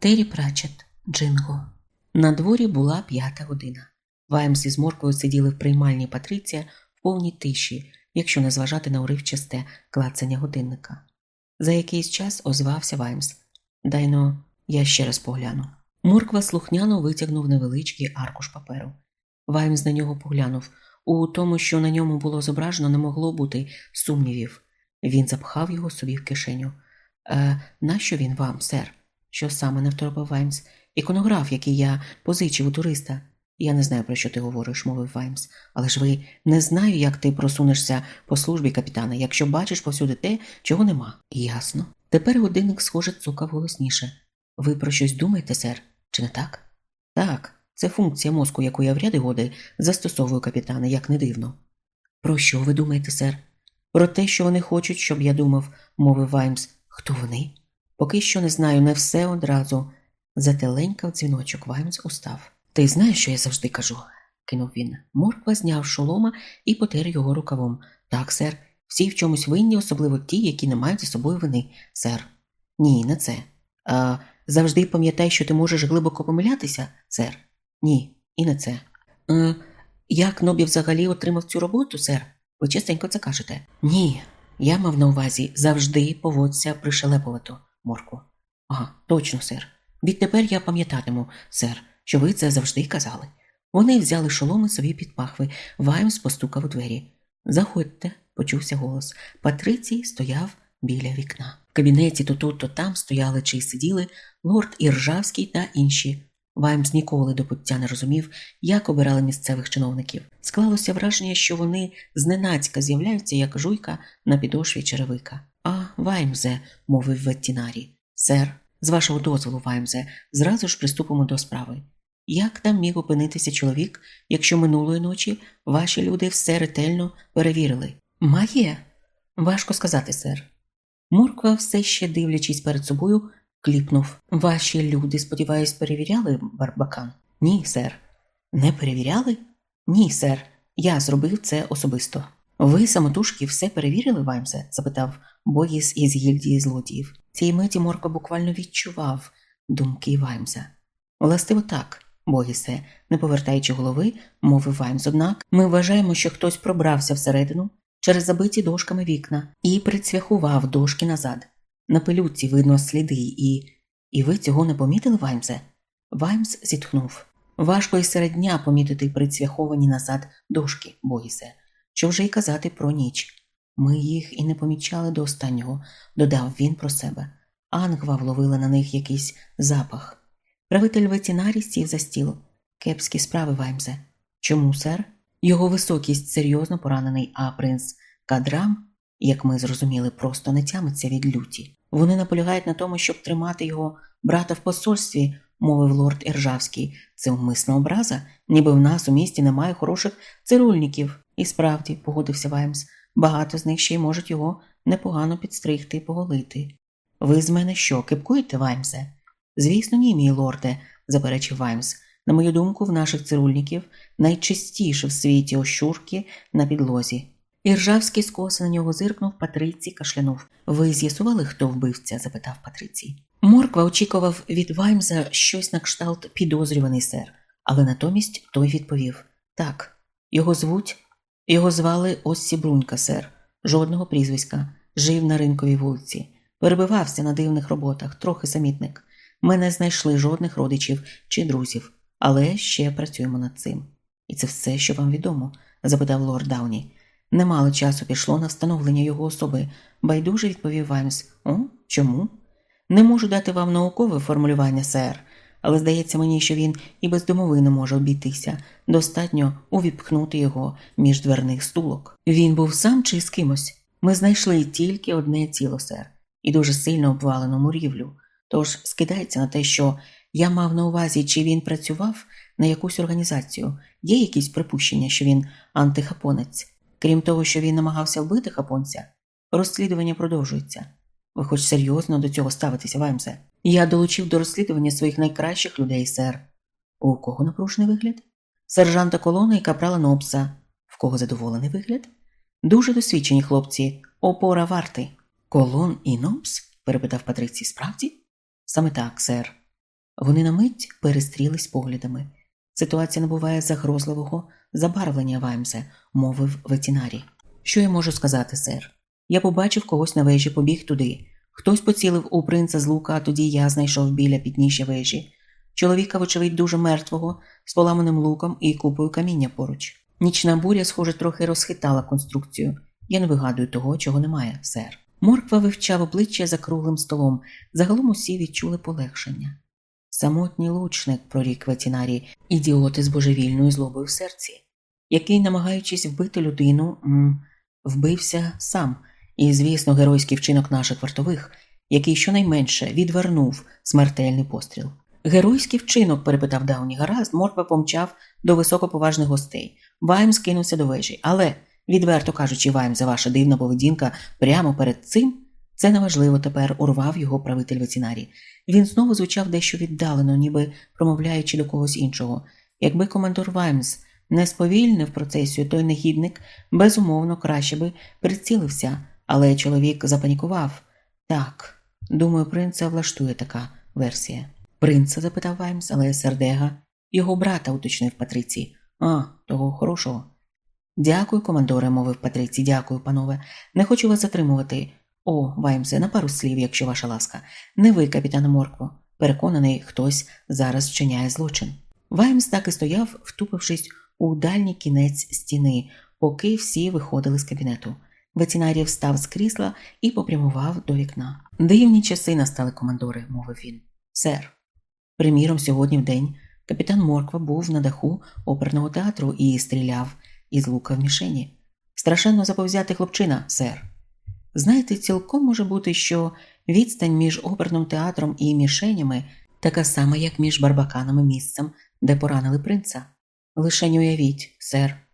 Террі Пратчетт, Джинго. На дворі була п'ята година. Ваймс із Морквою сиділи в приймальні Патриція в повній тиші, якщо не зважати на уривчасте клацання годинника. За якийсь час озвався Ваймс. Дай-но, я ще раз погляну. Морква слухняно витягнув невеличкий аркуш паперу. Ваймс на нього поглянув. У тому, що на ньому було зображено, не могло бути сумнівів. Він запхав його собі в кишеню. Е, нащо він вам, сер? Що саме не второпав Ваймс? Іконограф, який я позичив у туриста. Я не знаю, про що ти говориш, мовив Ваймс. Але ж ви не знаю, як ти просунешся по службі капітана, якщо бачиш повсюди те, чого нема. Ясно. Тепер годинник, схоже, цукав голосніше. Ви про щось думаєте, сер, чи не так? Так, це функція мозку, яку я в ряди годи застосовую капітана, як не дивно. Про що ви думаєте, сер? Про те, що вони хочуть, щоб я думав, мовив Ваймс. Хто вони? Поки що не знаю, не все одразу. Зателенькав дзвіночок, Ваймс устав. Ти знаєш, що я завжди кажу, кинув він. Морква зняв шолома і потер його рукавом. Так, сер, всі в чомусь винні, особливо ті, які не мають за собою вини, сер. Ні, не це. А завжди пам'ятай, що ти можеш глибоко помилятися, сер. Ні, і не це. Е, як Нобі взагалі отримав цю роботу, сер? Ви частенько це кажете? Ні. Я мав на увазі завжди поводься пришелепувато, Морку. Ага, точно, сер. Відтепер я пам'ятатиму, сер, що ви це завжди казали. Вони взяли шоломи собі під пахви. Ваймс постукав у двері. Заходьте, почувся голос. Патрицій стояв біля вікна. В кабінеті то тут, то там стояли чи сиділи лорд Іржавський та інші. Ваймс ніколи до пуття не розумів, як обирали місцевих чиновників. Склалося враження, що вони зненацька з'являються, як жуйка на підошві черевика. А, Ваймзе, мовив ветінарій. Сер, з вашого дозволу, Ваймзе, зразу ж приступимо до справи. Як там міг опинитися чоловік, якщо минулої ночі ваші люди все ретельно перевірили? Має? Важко сказати, сер. Морква, все ще дивлячись перед собою, кліпнув. Ваші люди, сподіваюсь, перевіряли Барбакан? Ні, сер. Не перевіряли? Ні, сер. Я зробив це особисто. Ви самотужки все перевірили, Ваймсе? запитав Боїс із гільдії злодіїв. Цієї миті Морко буквально відчував думки Ваймса. Властиво так, Боїсе, не повертаючи голови, мовив Ваймс. Однак ми вважаємо, що хтось пробрався всередину через забиті дошками вікна і прицвяхував дошки назад. На пилюці видно сліди, і. І ви цього не помітили, Ваймсе? Ваймс зітхнув. Важко і серед дня помітити прицвяховані назад дошки, Боїсе. Що вже й казати про ніч. Ми їх і не помічали до останнього, додав він про себе. Ангва вловила на них якийсь запах. Правитель ветінарій сів за стіл. Кепські справи, Ваймзе. Чому, сер? Його високість серйозно поранений, а принц Кадрам, як ми зрозуміли, просто не тямиться від люті. Вони наполягають на тому, щоб тримати його брата в посольстві, мовив лорд Ержавський. Це умисна образа, ніби в нас у місті немає хороших цирульників. І справді, погодився Ваймс, багато з них ще й можуть його непогано підстригти і поголити. Ви з мене що, кипкуєте, Ваймсе? Звісно, ні, мій лорде, заперечив Ваймс. На мою думку, в наших цирульників найчистіше в світі ощурки на підлозі. Іржавський скоса на нього зиркнув, Патрицій кашлянув. Ви з'ясували, хто вбивця? запитав Патрицій. Морква очікував від Ваймса щось на кшталт підозрюваний сер, але натомість той відповів так, його звуть, його звали Оссі Брунька, сер, жодного прізвиська, жив на ринковій вулиці, перебивався на дивних роботах, трохи самітник. Ми не знайшли жодних родичів чи друзів, але ще працюємо над цим. І це все, що вам відомо? запитав лорд Дауні. Немало часу пішло на встановлення його особи, байдуже відповів Ваймс. О, чому? Не можу дати вам наукове формулювання, сер, але здається мені, що він і без домовини може обійтися. Достатньо увіпхнути його між дверних стулок. Він був сам чи з кимось? Ми знайшли тільки одне ціло, сер, і дуже сильно обвалену мурівлю. Тож скидається на те, що я мав на увазі, чи він працював на якусь організацію. Є якісь припущення, що він антихапонець. Крім того, що він намагався вбити хапонця, розслідування продовжується. Ви хоч серйозно до цього ставитеся, Ваймсе? Я долучив до розслідування своїх найкращих людей, сер. У кого напружений вигляд? Сержанта колона і капрала Нобса. В кого задоволений вигляд? Дуже досвідчені хлопці, опора варти. Колон і Нобс? перепитав Патрицій. Справді? Саме так, сер. Вони на мить перестрілись поглядами. Ситуація набуває загрозливого забарвлення Ваймсе, мовив ветінарій. Що я можу сказати, сер? Я побачив когось на вежі, побіг туди. Хтось поцілив у принца з лука, а тоді я знайшов біля підніжжя вежі. Чоловіка, вочевидь, дуже мертвого, з поламаним луком і купою каміння поруч. Нічна буря, схоже, трохи розхитала конструкцію. Я не вигадую того, чого немає, сер. Морква вивчав обличчя за круглим столом. Загалом усі відчули полегшення. Самотній лучник, прорік ветінарій, ідіоти з божевільною злобою в серці, який, намагаючись вбити людину, м, вбився сам, і, звісно, геройський вчинок наших вартових, який щонайменше відвернув смертельний постріл. Геройський вчинок, перепитав Дауні гаразд, Морква помчав до високоповажних гостей. Вайм скинувся до вежі, але, відверто кажучи, Вайм, за ваша дивна поведінка прямо перед цим, це неважливо тепер урвав його правитель ветінарій. Він знову звучав дещо віддалено, ніби промовляючи до когось іншого. Якби командор Ваймс не сповільнив процесію, той негідник безумовно краще би прицілився, але чоловік запанікував. Так, думаю, принца влаштує така версія. Принца? запитав Ваймс, але сердега. Його брата, уточнив Патриці. А, того хорошого. Дякую, командоре, мовив Патриці, дякую, панове. Не хочу вас затримувати. О, Ваймсе, на пару слів, якщо ваша ласка. Не ви, капітане Моркво. Переконаний, хтось зараз вчиняє злочин. Ваймс так і стояв, втупившись у дальній кінець стіни, поки всі виходили з кабінету. Ветінарій встав з крісла і попрямував до вікна. Дивні часи настали командори, мовив він. Сер. Приміром, сьогодні в день капітан Морква був на даху оперного театру і стріляв із лука в мішені. Страшенно заповзяти хлопчина, сер. Знаєте, цілком може бути, що відстань між оперним театром і мішенями така сама, як між барбаканом і місцем, де поранили принца. Лише не уявіть, сер.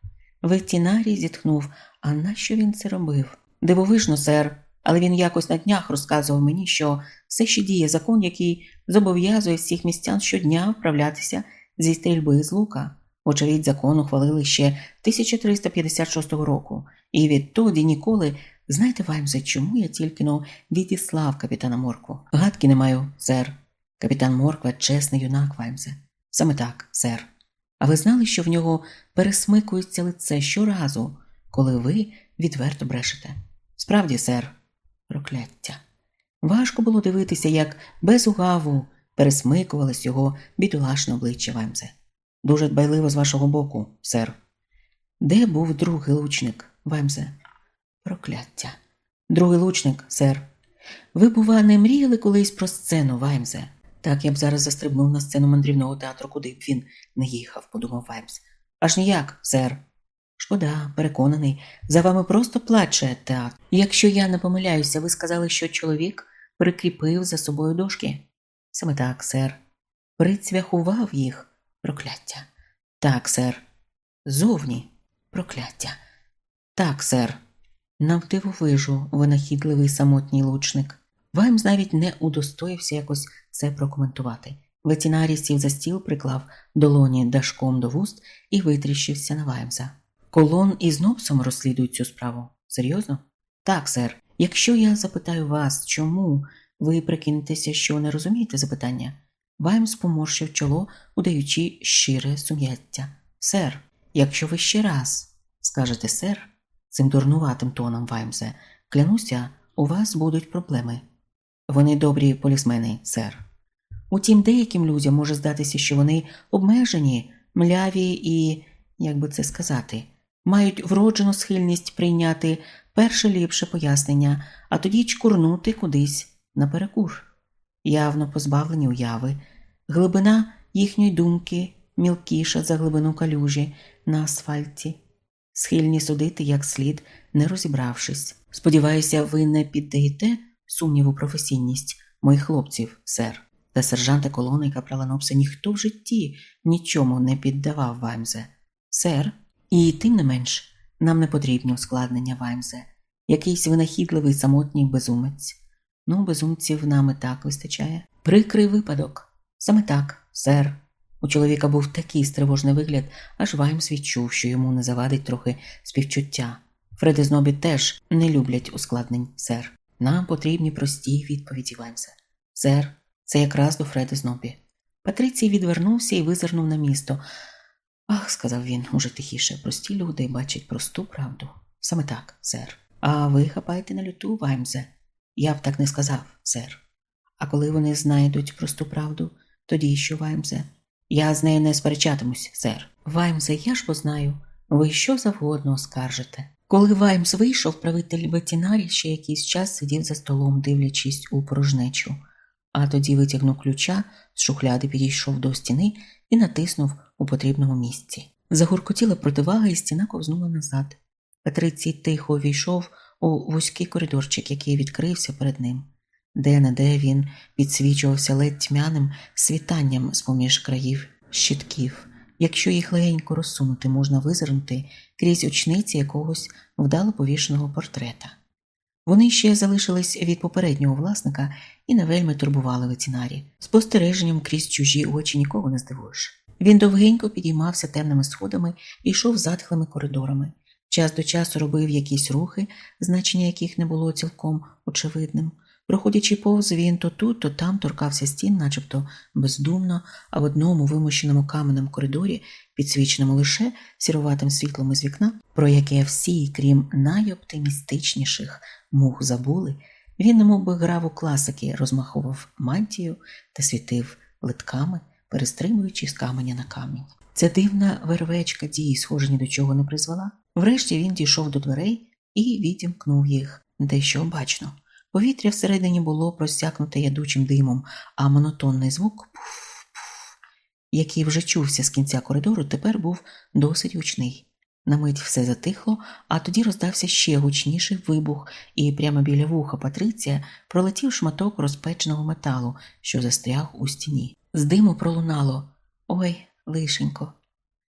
Ветінарій зітхнув, а нащо він це робив? Дивовижно, сер, але він якось на днях розказував мені, що все ще діє закон, який зобов'язує всіх містян щодня вправлятися зі стрільби з лука. Очевидь, закон ухвалили ще 1356 року, і відтоді ніколи. Знаєте, Ваймсе, чому я тільки но відіслав капітана Моркву? Гадки не маю, сер. Капітан Морква чесний юнак, Ваймсе. Саме так, сер. А ви знали, що в нього пересмикується лице щоразу, коли ви відверто брешете? Справді, сер, прокляття. Важко було дивитися, як без угаву пересмикувалось його бідолашне обличчя Ваймсе. Дуже дбайливо з вашого боку, сер. Де був другий лучник, Ваймсе? Прокляття. Другий лучник, сер. Ви, бува, не мріяли колись про сцену, Ваймсе? Так я б зараз застрибнув на сцену мандрівного театру, куди б він не їхав, подумав Ваймс. Аж ніяк, сер. Шкода, переконаний, за вами просто плаче театр. Якщо я не помиляюся, ви сказали, що чоловік прикріпив за собою дошки. Саме так, сер. Прицвяхував їх прокляття. Так, сер. Зовні прокляття. Так, сер. Навдивовижу, винахідливий самотній лучник. Ваймс навіть не удостоївся якось це прокоментувати. Ветінарій сів за стіл, приклав долоні дашком до вуст і витріщився на Ваймса. Колон із Нопсом розслідують цю справу. Серйозно? Так, сер. Якщо я запитаю вас, чому ви прикинетеся, що не розумієте запитання? Ваймс поморщив чоло, удаючи щире сум'яття. Сер, якщо ви ще раз скажете сер, цим дурнуватим тоном Ваймсе, клянуся, у вас будуть проблеми. Вони добрі полісмени, сер. Утім, деяким людям може здатися, що вони обмежені, мляві і, як би це сказати, мають вроджену схильність прийняти перше ліпше пояснення, а тоді чкурнути кудись наперекур. Явно позбавлені уяви, глибина їхньої думки мілкіша за глибину калюжі на асфальті, схильні судити як слід, не розібравшись. Сподіваюся, ви не піддаєте сумніву професійність моїх хлопців, сер. Та сержанта колони капрала Нопса ніхто в житті нічому не піддавав Ваймзе. Сер, і тим не менш, нам не потрібні ускладнення Ваймзе. Якийсь винахідливий самотній безумець. Ну, безумців нам і так вистачає. Прикрий випадок. Саме так, сер. У чоловіка був такий стривожний вигляд, аж Ваймс відчув, що йому не завадить трохи співчуття. Фреди Знобі теж не люблять ускладнень, сер. Нам потрібні прості відповіді Ваймса. Сер, це якраз до Фреди Знобі. Патрицій відвернувся і визирнув на місто. Ах, сказав він уже тихіше, прості люди бачать просту правду. Саме так, сер. А ви хапаєте на люту, Ваймзе? Я б так не сказав, сер. А коли вони знайдуть просту правду, тоді що, Ваймзе? Я з нею не сперечатимусь, сер. Ваймзе, я ж бо знаю, ви що завгодно оскаржите. Коли Ваймс вийшов, правитель ветінарі ще якийсь час сидів за столом, дивлячись у порожнечу, а тоді витягнув ключа, з шухляди підійшов до стіни і натиснув у потрібному місці. Загуркотіла противага, і стіна ковзнула назад. Патрицій тихо увійшов у вузький коридорчик, який відкрився перед ним. Де не де він підсвічувався ледь тьмяним світанням з поміж країв щитків. Якщо їх легенько розсунути, можна визирнути крізь очниці якогось вдало повішеного портрета. Вони ще залишились від попереднього власника і не вельми турбували ветінарі. Спостереженням крізь чужі очі нікого не здивуєш. Він довгенько підіймався темними сходами і йшов затхлими коридорами. Час до часу робив якісь рухи, значення яких не було цілком очевидним. Проходячи повз, він то тут, то там торкався стін, начебто бездумно, а в одному вимощеному каменем коридорі, підсвіченому лише сіруватим світлом із вікна, про яке всі, крім найоптимістичніших мух забули, він немов би грав у класики, розмахував мантію та світив литками, перестримуючи з каменя на камінь. Ця дивна вервечка дії, схоже, ні до чого не призвела. Врешті він дійшов до дверей і відімкнув їх дещо бачно. Повітря всередині було просякнуте ядучим димом, а монотонний звук, пуф-пуф, який вже чувся з кінця коридору, тепер був досить гучний. На мить все затихло, а тоді роздався ще гучніший вибух, і прямо біля вуха Патриція пролетів шматок розпеченого металу, що застряг у стіні. З диму пролунало Ой, лишенько.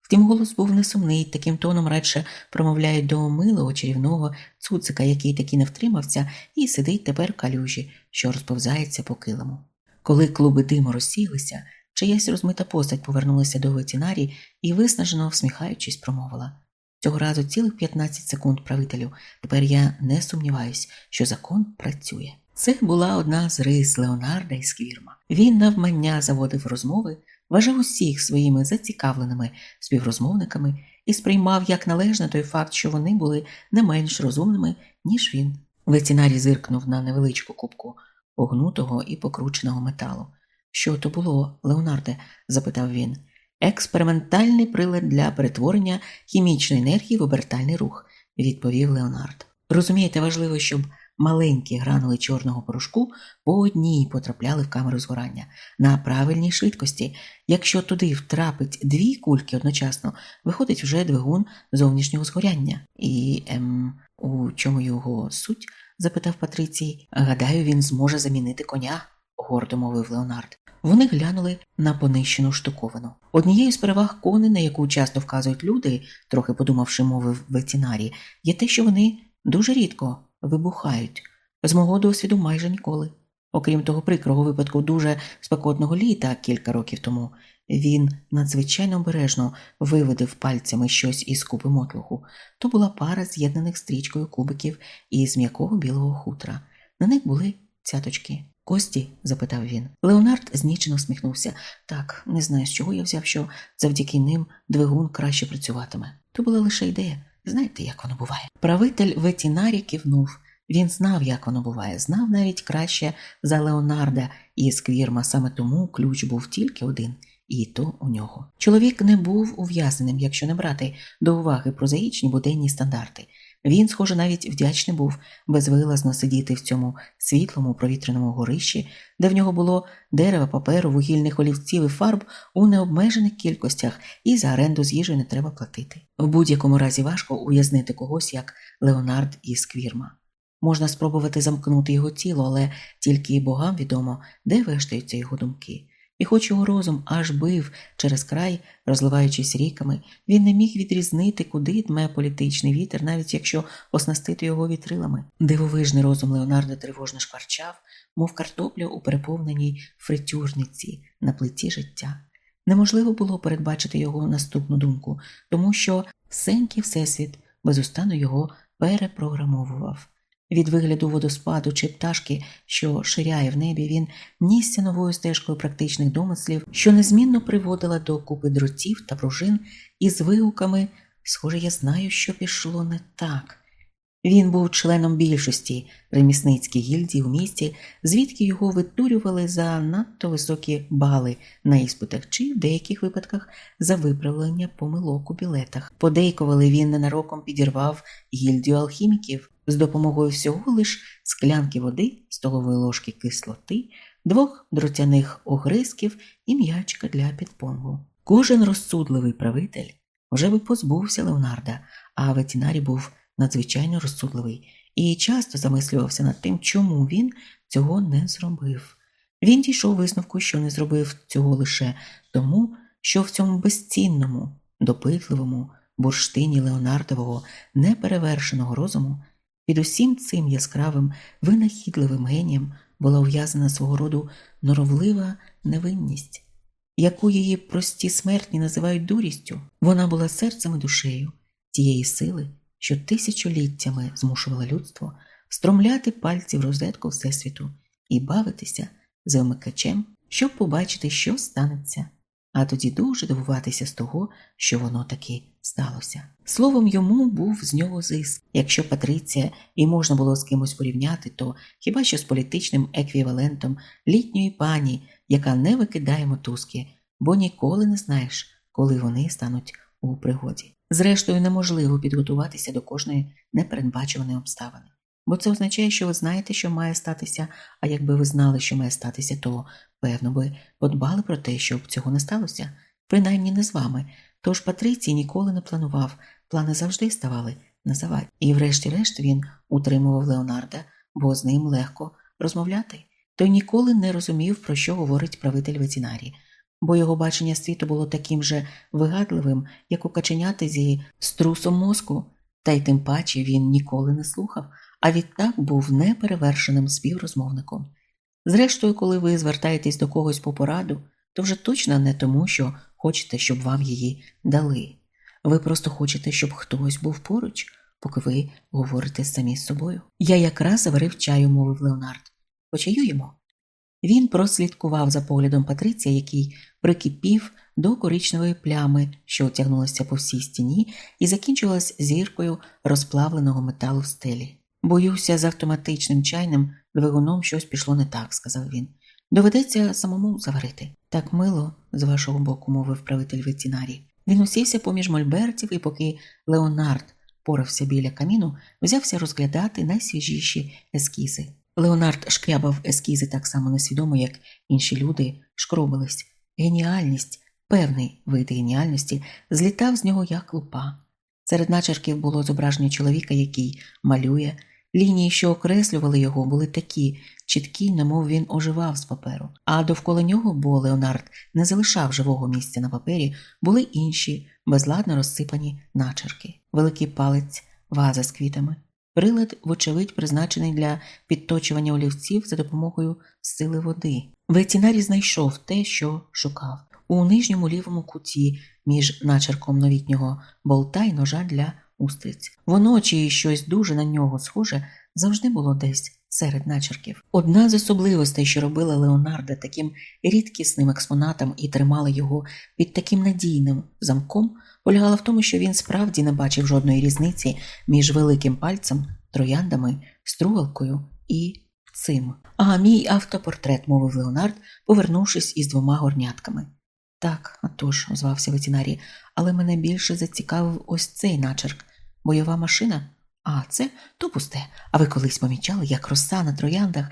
Втім, голос був несумний, таким тоном радше промовляють до милого чарівного цуцика, який таки не втримався, і сидить тепер калюжі, що розповзається по килиму. Коли клуби диму розсіялися, чиясь розмита постать повернулася до ветінарі і, виснажено всміхаючись, промовила цього разу цілих 15 секунд правителю. Тепер я не сумніваюсь, що закон працює. Це була одна з рис Леонарда і Сквірма. Він навмання заводив розмови вважав усіх своїми зацікавленими співрозмовниками і сприймав як належне той факт, що вони були не менш розумними, ніж він. Лецінарій зиркнув на невеличку кубку погнутого і покрученого металу. Що то було, Леонарде? запитав він. Експериментальний прилад для перетворення хімічної енергії в обертальний рух, відповів Леонард. Розумієте, важливо, щоб маленькі гранули чорного порошку по одній потрапляли в камеру згорання на правильній швидкості. Якщо туди втрапить дві кульки одночасно, виходить вже двигун зовнішнього згоряння. І ем, у чому його суть? запитав Патрицій. Гадаю, він зможе замінити коня, гордо мовив Леонард. Вони глянули на понищену штуковину. Однією з переваг коней, на яку часто вказують люди, трохи подумавши, мовив ветінарі, є те, що вони дуже рідко вибухають. З мого досвіду майже ніколи. Окрім того прикрого випадку дуже спекотного літа кілька років тому, він надзвичайно обережно виводив пальцями щось із купи мотлуху. То була пара з'єднаних стрічкою кубиків із м'якого білого хутра. На них були цяточки. Кості? запитав він. Леонард знічено всміхнувся. Так, не знаю, з чого я взяв, що завдяки ним двигун краще працюватиме. То була лише ідея. Знаєте, як воно буває? Правитель ветінарі кивнув. Він знав, як воно буває, знав навіть краще за Леонарда і Сквірма, саме тому ключ був тільки один, і то у нього. Чоловік не був ув'язненим, якщо не брати до уваги прозаїчні буденні стандарти. Він, схоже, навіть вдячний був безвилазно сидіти в цьому світлому провітряному горищі, де в нього було дерева, паперу, вугільних олівців і фарб у необмежених кількостях, і за оренду з їжею не треба платити. В будь-якому разі важко уязнити когось як Леонард із Квірма. Можна спробувати замкнути його тіло, але тільки богам відомо, де вештаються його думки. І хоч його розум аж бив через край, розливаючись ріками, він не міг відрізнити, куди дме політичний вітер, навіть якщо оснастити його вітрилами. Дивовижний розум Леонардо тривожно шкварчав, мов картопля у переповненій фритюрниці на плиті життя. Неможливо було передбачити його наступну думку, тому що всенький всесвіт безустанно його перепрограмовував. Від вигляду водоспаду чи пташки, що ширяє в небі, він нісся новою стежкою практичних домислів, що незмінно приводила до купи дротів та пружин із вигуками Схоже, я знаю, що пішло не так. Він був членом більшості ремісницькій гільдії у місті, звідки його витурювали за надто високі бали на іспитах чи в деяких випадках за виправлення помилок у білетах. Подейкували він ненароком підірвав гільдію алхіміків з допомогою всього лиш склянки води, столової ложки кислоти, двох дротяних огризків і м'ячка для підпонгу. Кожен розсудливий правитель вже би позбувся Леонарда, а ветінарій був надзвичайно розсудливий і часто замислювався над тим, чому він цього не зробив. Він дійшов висновку, що не зробив цього лише тому, що в цьому безцінному, допитливому бурштині Леонардового неперевершеного розуму під усім цим яскравим винахідливим генієм була ув'язана свого роду норовлива невинність, яку її прості смертні називають дурістю. Вона була серцем і душею тієї сили, що тисячоліттями змушувала людство стромляти пальці в розетку Всесвіту і бавитися за вмикачем, щоб побачити, що станеться, а тоді дуже дивуватися з того, що воно таки сталося. Словом, йому був з нього зиск. Якщо Патриція і можна було з кимось порівняти, то хіба що з політичним еквівалентом літньої пані, яка не викидає мотузки, бо ніколи не знаєш, коли вони стануть у пригоді. Зрештою, неможливо підготуватися до кожної непередбачуваної обставини, бо це означає, що ви знаєте, що має статися, а якби ви знали, що має статися, то, певно, би подбали про те, щоб цього не сталося, принаймні не з вами. Тож Патрицій ніколи не планував, плани завжди ставали на заваді. І, врешті-решт, він утримував Леонарда, бо з ним легко розмовляти. Той ніколи не розумів, про що говорить правитель ветінарії бо його бачення світу було таким же вигадливим, як у каченяти зі струсом мозку, та й тим паче він ніколи не слухав, а відтак був неперевершеним співрозмовником. Зрештою, коли ви звертаєтесь до когось по пораду, то вже точно не тому, що хочете, щоб вам її дали. Ви просто хочете, щоб хтось був поруч, поки ви говорите самі з собою. Я якраз заварив чаю, мовив Леонард. Почаюємо. Він прослідкував за поглядом Патриція, який прикипів до коричневої плями, що отягнулася по всій стіні, і закінчилась зіркою розплавленого металу в стелі. Боюся, з автоматичним чайним двигуном щось пішло не так, сказав він. Доведеться самому заварити. Так мило, з вашого боку, мовив правитель ветінарій. Він усівся поміж мольбертів, і поки Леонард порався біля каміну, взявся розглядати найсвіжіші ескізи. Леонард шкрябав ескізи так само несвідомо, як інші люди шкробились. Геніальність, певний вид геніальності, злітав з нього як лупа. Серед начерків було зображення чоловіка, який малює. Лінії, що окреслювали його, були такі чіткі, немов він оживав з паперу. А довкола нього, бо Леонард не залишав живого місця на папері, були інші, безладно розсипані начерки, великий палець, ваза з квітами. Прилад, вочевидь, призначений для підточування олівців за допомогою сили води. Ветінарій знайшов те, що шукав, у нижньому лівому куті між начерком новітнього болта і ножа для устриць. Воно чи щось дуже на нього схоже завжди було десь серед начерків. Одна з особливостей, що робила Леонарда таким рідкісним експонатом і тримала його під таким надійним замком, полягала в тому, що він справді не бачив жодної різниці між великим пальцем, трояндами, стругалкою і цим. А мій автопортрет, мовив Леонард, повернувшись із двома горнятками. Так, отож, озвався ветінарій, але мене більше зацікавив ось цей начерк. Бойова машина? А це то пусте. А ви колись помічали, як роса на трояндах?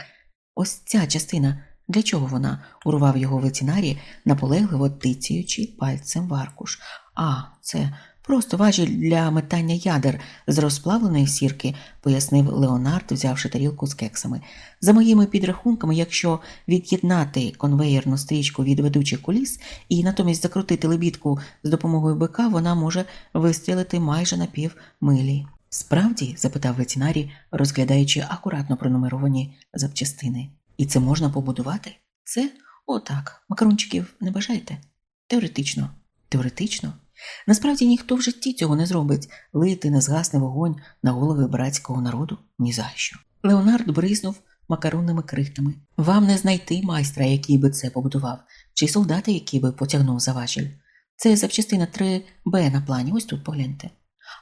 Ось ця частина. Для чого вона? урвав його ветінарі, наполегливо тицяючи пальцем в аркуш. А, це просто важіль для метання ядер з розплавленої сірки, пояснив Леонард, взявши тарілку з кексами. За моїми підрахунками, якщо від'єднати конвеєрну стрічку від ведучих коліс і натомість закрутити лебідку з допомогою бика, вона може вистрілити майже на пів милі. Справді? запитав ветінарій, розглядаючи акуратно пронумеровані запчастини. І це можна побудувати? Це отак. Макарончиків не бажаєте? Теоретично. Теоретично? Насправді ніхто в житті цього не зробить лити не згасне вогонь на голови братського народу ні за що. Леонард бризнув макаронними крихтами. Вам не знайти майстра, який би це побудував, чи солдата, який би потягнув за важіль. Це запчастина 3Б на плані, ось тут погляньте.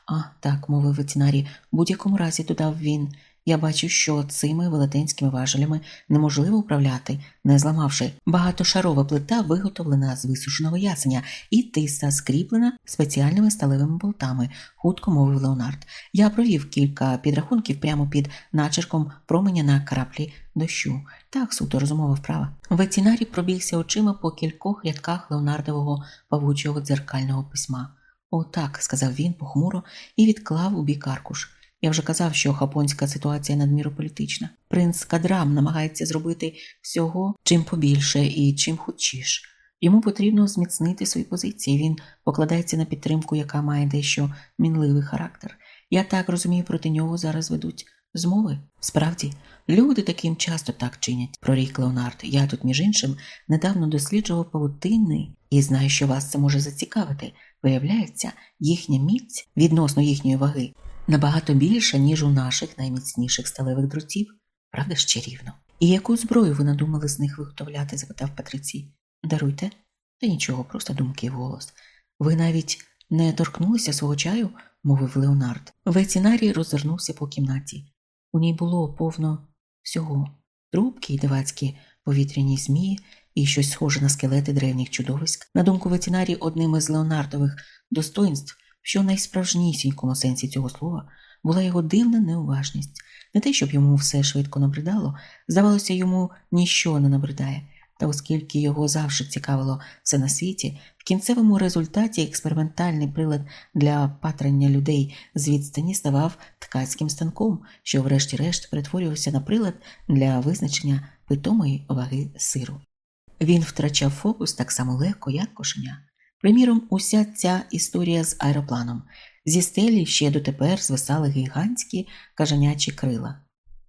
А, так, мовив ветеринарій, будь-якому разі додав він. Я бачу, що цими велетенськими важелями неможливо управляти, не зламавши. Багатошарова плита виготовлена з висушеного ясеня і тиса скріплена спеціальними сталевими болтами, хутко мовив Леонард. Я провів кілька підрахунків прямо під начерком променя на краплі дощу. Так, суто розумова вправа. Ветінарій пробігся очима по кількох рядках Леонардового павучого дзеркального письма. О, так, сказав він похмуро і відклав у бік аркуш. Я вже казав, що хапонська ситуація надміру політична. Принц Кадрам намагається зробити всього чим побільше і чим худчіш. Йому потрібно зміцнити свої позиції. Він покладається на підтримку, яка має дещо мінливий характер. Я так розумію, проти нього зараз ведуть змови. Справді, люди таким часто так чинять, прорік Леонард. Я тут, між іншим, недавно досліджував павутини і знаю, що вас це може зацікавити. Виявляється, їхня міць відносно їхньої ваги набагато більша, ніж у наших найміцніших сталевих дротів, правда ж чарівно? І яку зброю ви надумали з них виготовляти? запитав Патрицій. Даруйте, та нічого, просто думки вголос. Ви навіть не торкнулися свого чаю, мовив Леонард. Вецінарій розвернувся по кімнаті. У ній було повно всього трубки й дивацькі повітряні змії і щось схоже на скелети древніх чудовиськ. На думку ветінарі, одним із Леонардових достоинств що в найсправжнісінькому сенсі цього слова була його дивна неуважність, не те, щоб йому все швидко набридало, здавалося, йому ніщо не набридає, та оскільки його завжди цікавило все на світі, в кінцевому результаті експериментальний прилад для патрання людей з відстані ставав ткацьким станком, що, врешті-решт, перетворювався на прилад для визначення питомої ваги сиру. Він втрачав фокус так само легко, як кошеня. Приміром, уся ця історія з аеропланом. Зі стелі ще дотепер звисали гігантські кажанячі крила.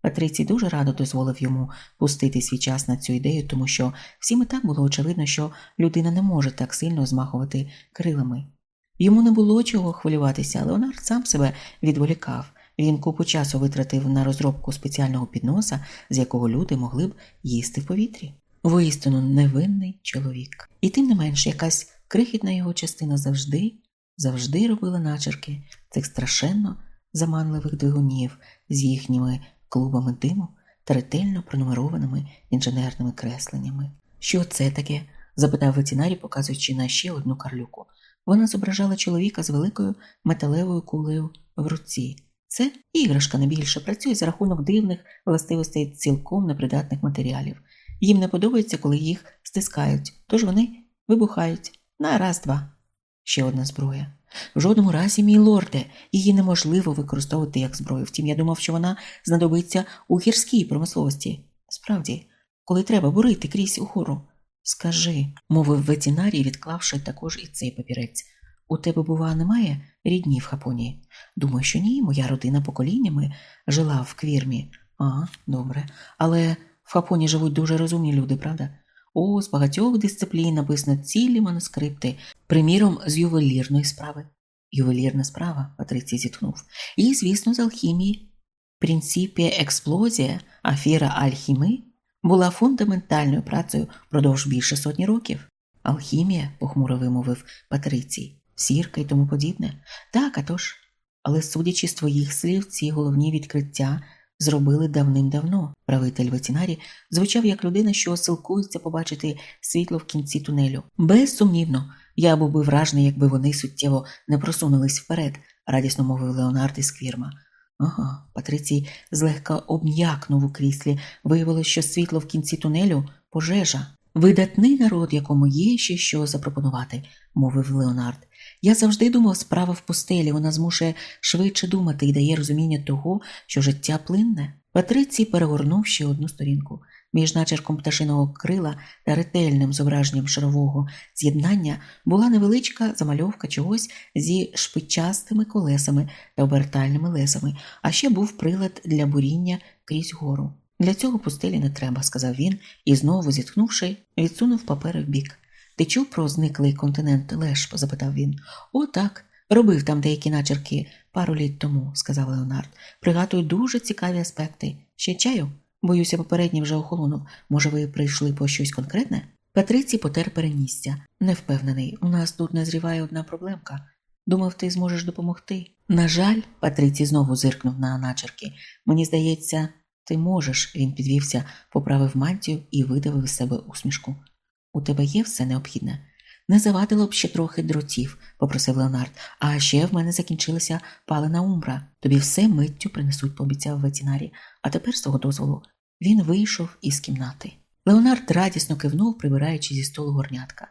Патрицій дуже радо дозволив йому пустити свій час на цю ідею, тому що всім і так було очевидно, що людина не може так сильно змахувати крилами. Йому не було чого хвилюватися, Леонард сам себе відволікав. Він купу часу витратив на розробку спеціального підноса, з якого люди могли б їсти в повітрі. Воістину невинний чоловік. І тим не менш якась крихітна його частина завжди, завжди робила начерки цих страшенно заманливих двигунів з їхніми клубами диму та ретельно пронумерованими інженерними кресленнями. Що це таке? запитав ветінарій, показуючи на ще одну карлюку. Вона зображала чоловіка з великою металевою кулею в руці. Це іграшка не більше працює за рахунок дивних властивостей цілком непридатних матеріалів. Їм не подобається, коли їх стискають, тож вони вибухають. На раз два. Ще одна зброя. В жодному разі, мій лорде, її неможливо використовувати як зброю. Втім, я думав, що вона знадобиться у гірській промисловості. Справді, коли треба бурити крізь угору. Скажи, мовив ветінарій, відклавши також і цей папірець. У тебе, бува, немає рідні в Хапоні? Думаю, що ні, моя родина поколіннями жила в квірмі. А, добре. Але в Хапоні живуть дуже розумні люди, правда? О, з багатьох дисциплін написано цілі манускрипти, приміром, з ювелірної справи. Ювелірна справа, Патрицій зітхнув. І, звісно, з алхімії. Принципі експлозія, афіра Альхіми була фундаментальною працею впродовж більше сотні років. Алхімія, похмуро вимовив Патрицій, сірка і тому подібне. Так, а тож. Але, судячи з твоїх слів, ці головні відкриття зробили давним-давно. Правитель ветінарі звучав як людина, що силкується побачити світло в кінці тунелю. Безсумнівно, я був би вражений, якби вони суттєво не просунулись вперед, радісно мовив Леонард із Квірма. Ага, Патрицій злегка обм'якнув у кріслі, виявилось, що світло в кінці тунелю пожежа. Видатний народ, якому є ще що запропонувати, мовив Леонард. Я завжди думав, справа в пустелі, вона змушує швидше думати і дає розуміння того, що життя плинне. Патрицій перегорнув ще одну сторінку. Між начерком пташиного крила та ретельним зображенням шарового з'єднання була невеличка замальовка чогось зі шпичастими колесами та обертальними лесами, а ще був прилад для буріння крізь гору. Для цього пустелі не треба, сказав він і, знову зітхнувши, відсунув папери в бік. Ти чув про зниклий континент Леш? запитав він. О, так. Робив там деякі начерки пару літ тому, сказав Леонард. Пригадую дуже цікаві аспекти. Ще чаю? Боюся, попередній вже охолонув. Може, ви прийшли по щось конкретне? Патриці потер перенісся. Не впевнений, у нас тут назріває одна проблемка. Думав, ти зможеш допомогти. На жаль, Патриці знову зиркнув на начерки. Мені здається, ти можеш. Він підвівся, поправив мантію і видавив із себе усмішку. У тебе є все необхідне. Не завадило б ще трохи дротів, попросив Леонард, а ще в мене закінчилася палена умбра. Тобі все миттю принесуть, пообіцяв ветінарі, а тепер з того дозволу він вийшов із кімнати. Леонард радісно кивнув, прибираючи зі столу горнятка.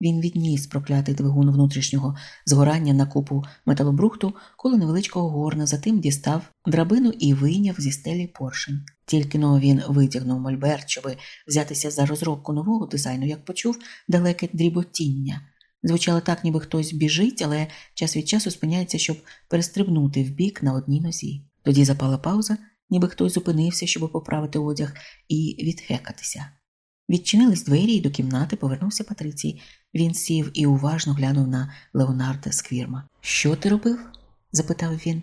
Він відніс проклятий двигун внутрішнього згорання на купу металобрухту коло невеличкого горна, затим дістав драбину і вийняв зі стелі поршень. Тільки но він витягнув мольберт, щоб взятися за розробку нового дизайну, як почув далеке дріботіння. Звучало так, ніби хтось біжить, але час від часу спиняється, щоб перестрибнути вбік на одній нозі. Тоді запала пауза, ніби хтось зупинився, щоб поправити одяг і відхекатися. Відчинились двері і до кімнати повернувся Патрицій. Він сів і уважно глянув на Леонарда Сквірма. Що ти робив? запитав він.